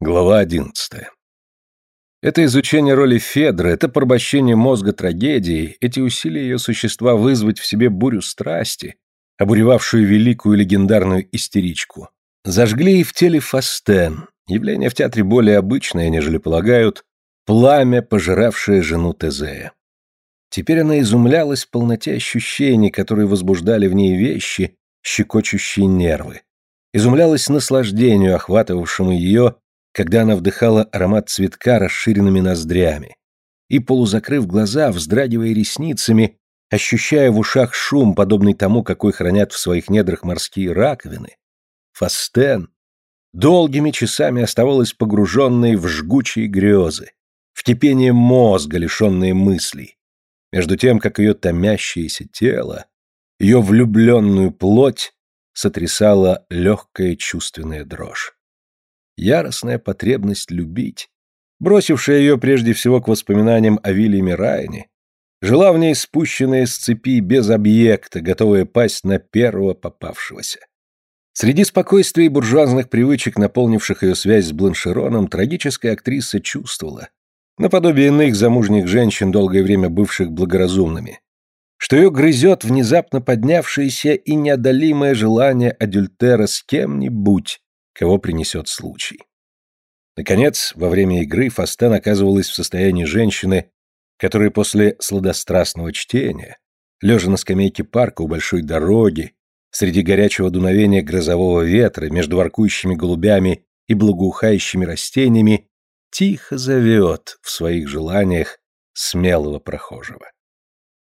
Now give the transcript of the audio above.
Глава 11. Это изучение роли Федры, это порабощение мозга трагедии, эти усилия ее существа вызвать в себе бурю страсти, обуревавшую великую легендарную истеричку, зажгли и в теле Фастен, явление в театре более обычное, нежели полагают, пламя, пожиравшее жену Тезея. Теперь она изумлялась полноте ощущений, которые возбуждали в ней вещи, щекочущие нервы. Изумлялась наслаждению, охватывавшему ее когда она вдыхала аромат цветка расширенными ноздрями, и, полузакрыв глаза, вздрагивая ресницами, ощущая в ушах шум, подобный тому, какой хранят в своих недрах морские раковины, Фастен долгими часами оставалась погруженной в жгучие грезы, в кипение мозга, лишенные мыслей, между тем, как ее томящееся тело, ее влюбленную плоть сотрясала легкая чувственная дрожь яростная потребность любить, бросившая ее прежде всего к воспоминаниям о Вильяме Райане, жила в ней спущенная с цепи без объекта, готовая пасть на первого попавшегося. Среди спокойствия и буржуазных привычек, наполнивших ее связь с Бланшероном, трагическая актриса чувствовала, наподобие иных замужних женщин, долгое время бывших благоразумными, что ее грызет внезапно поднявшееся и неодолимое желание адюльтера с кем-нибудь, кого принесет случай. Наконец, во время игры Фастен оказывалась в состоянии женщины, которая после сладострастного чтения, лежа на скамейке парка у большой дороги, среди горячего дуновения грозового ветра, между воркующими голубями и благоухающими растениями, тихо зовет в своих желаниях смелого прохожего.